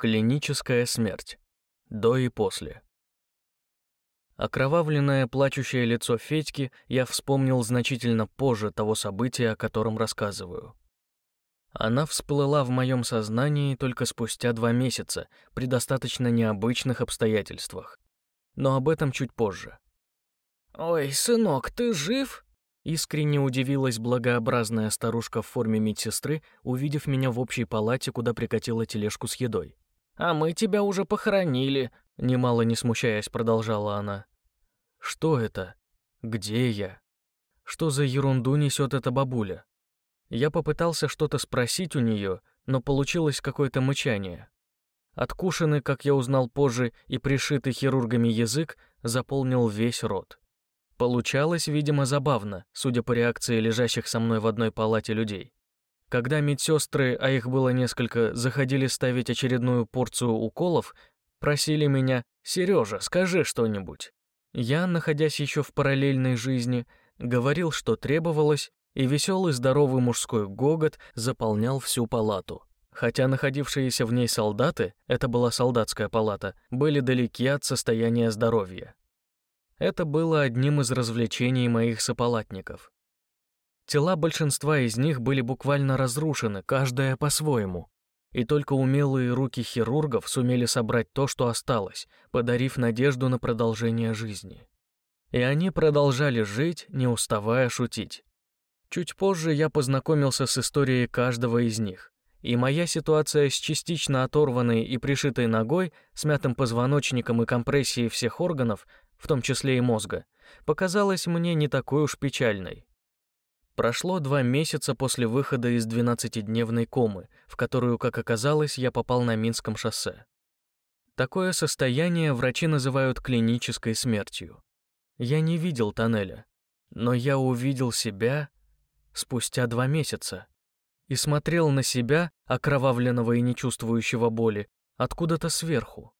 Клиническая смерть. До и после. Окровавленное плачущее лицо Федьки я вспомнил значительно позже того события, о котором рассказываю. Она всплыла в моем сознании только спустя два месяца, при достаточно необычных обстоятельствах. Но об этом чуть позже. «Ой, сынок, ты жив?» Искренне удивилась благообразная старушка в форме медсестры, увидев меня в общей палате, куда прикатила тележку с едой. «А мы тебя уже похоронили», — немало не смущаясь, продолжала она. «Что это? Где я? Что за ерунду несет эта бабуля?» Я попытался что-то спросить у нее, но получилось какое-то мычание. Откушенный, как я узнал позже, и пришитый хирургами язык заполнил весь рот. Получалось, видимо, забавно, судя по реакции лежащих со мной в одной палате людей. Когда медсестры, а их было несколько, заходили ставить очередную порцию уколов, просили меня «Сережа, скажи что-нибудь». Я, находясь еще в параллельной жизни, говорил, что требовалось, и веселый здоровый мужской гогот заполнял всю палату. Хотя находившиеся в ней солдаты, это была солдатская палата, были далеки от состояния здоровья. Это было одним из развлечений моих сопалатников. Тела большинства из них были буквально разрушены, каждая по-своему. И только умелые руки хирургов сумели собрать то, что осталось, подарив надежду на продолжение жизни. И они продолжали жить, не уставая шутить. Чуть позже я познакомился с историей каждого из них, и моя ситуация с частично оторванной и пришитой ногой, смятым позвоночником и компрессией всех органов в том числе и мозга, показалась мне не такой уж печальной. Прошло два месяца после выхода из 12-дневной комы, в которую, как оказалось, я попал на Минском шоссе. Такое состояние врачи называют клинической смертью. Я не видел тоннеля, но я увидел себя спустя два месяца и смотрел на себя, окровавленного и не чувствующего боли, откуда-то сверху.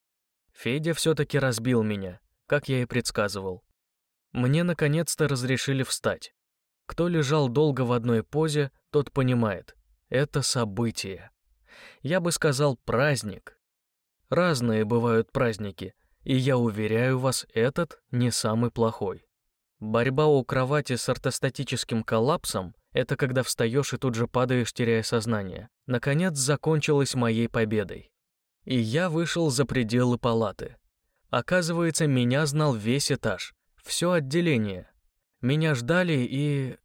Федя все-таки разбил меня, как я и предсказывал. Мне наконец-то разрешили встать. Кто лежал долго в одной позе, тот понимает. Это событие. Я бы сказал праздник. Разные бывают праздники, и я уверяю вас, этот не самый плохой. Борьба у кровати с ортостатическим коллапсом — это когда встаешь и тут же падаешь, теряя сознание. Наконец закончилась моей победой. И я вышел за пределы палаты. Оказывается, меня знал весь этаж, все отделение. Меня ждали и...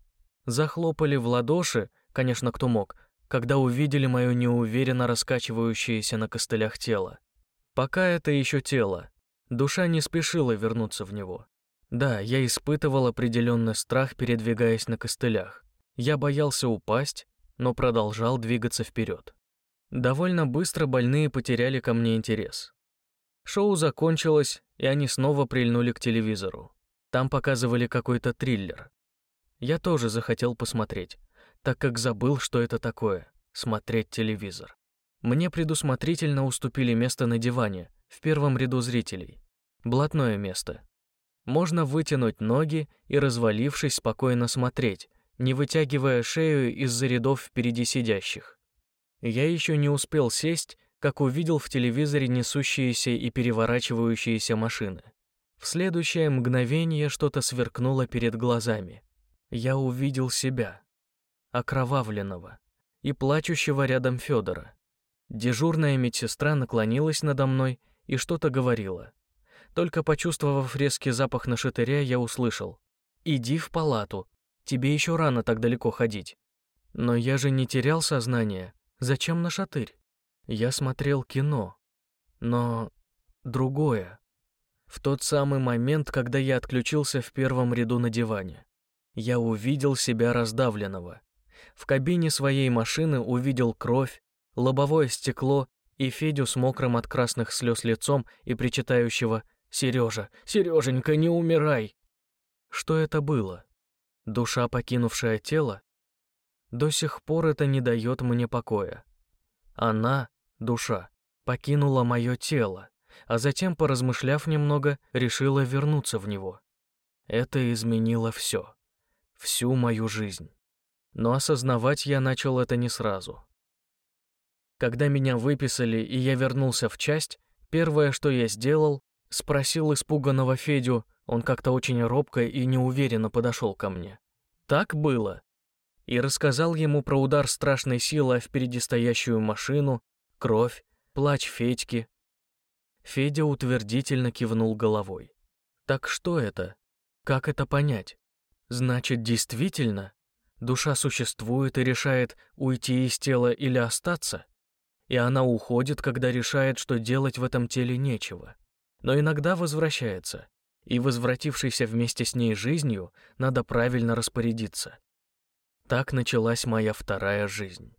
Захлопали в ладоши, конечно, кто мог, когда увидели мое неуверенно раскачивающееся на костылях тело. Пока это еще тело. Душа не спешила вернуться в него. Да, я испытывал определенный страх, передвигаясь на костылях. Я боялся упасть, но продолжал двигаться вперед. Довольно быстро больные потеряли ко мне интерес. Шоу закончилось, и они снова прильнули к телевизору. Там показывали какой-то триллер. Я тоже захотел посмотреть, так как забыл, что это такое — смотреть телевизор. Мне предусмотрительно уступили место на диване, в первом ряду зрителей. Блатное место. Можно вытянуть ноги и, развалившись, спокойно смотреть, не вытягивая шею из-за рядов впереди сидящих. Я еще не успел сесть, как увидел в телевизоре несущиеся и переворачивающиеся машины. В следующее мгновение что-то сверкнуло перед глазами. Я увидел себя, окровавленного и плачущего рядом Федора. Дежурная медсестра наклонилась надо мной и что-то говорила. Только почувствовав резкий запах нашатыря, я услышал. «Иди в палату, тебе еще рано так далеко ходить». Но я же не терял сознание. Зачем нашатырь? Я смотрел кино, но другое. В тот самый момент, когда я отключился в первом ряду на диване, я увидел себя раздавленного. В кабине своей машины увидел кровь, лобовое стекло и Федю с мокрым от красных слез лицом и причитающего «Сережа, Сереженька, не умирай!» Что это было? Душа, покинувшая тело? До сих пор это не дает мне покоя. Она душа, покинула мое тело, а затем, поразмышляв немного, решила вернуться в него. Это изменило все, всю мою жизнь. Но осознавать я начал это не сразу. Когда меня выписали и я вернулся в часть, первое, что я сделал, спросил испуганного Федю, он как-то очень робко и неуверенно подошел ко мне. Так было. И рассказал ему про удар страшной силы о впереди стоящую машину, кровь, плач Федьки. Федя утвердительно кивнул головой. Так что это? Как это понять? Значит, действительно, душа существует и решает, уйти из тела или остаться? И она уходит, когда решает, что делать в этом теле нечего. Но иногда возвращается, и возвратившейся вместе с ней жизнью надо правильно распорядиться. Так началась моя вторая жизнь.